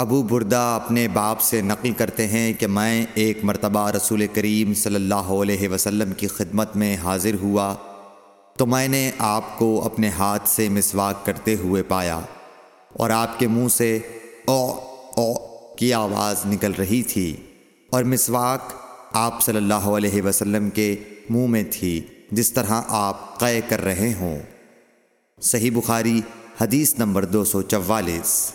ابو بردہ اپنے باپ سے نقل کرتے ہیں کہ میں ایک مرتبہ رسول کریم صلی اللہ علیہ وسلم کی خدمت میں حاضر ہوا تو میں نے آپ کو اپنے ہاتھ سے مسواک کرتے ہوئے پایا اور آپ کے منہ سے او او کی آواز نکل رہی تھی اور مسواک آپ صلی اللہ علیہ وسلم کے منہ میں تھی جس طرح آپ قے کر رہے ہوں۔ صحیح بخاری حدیث نمبر دو سو چوالیس۔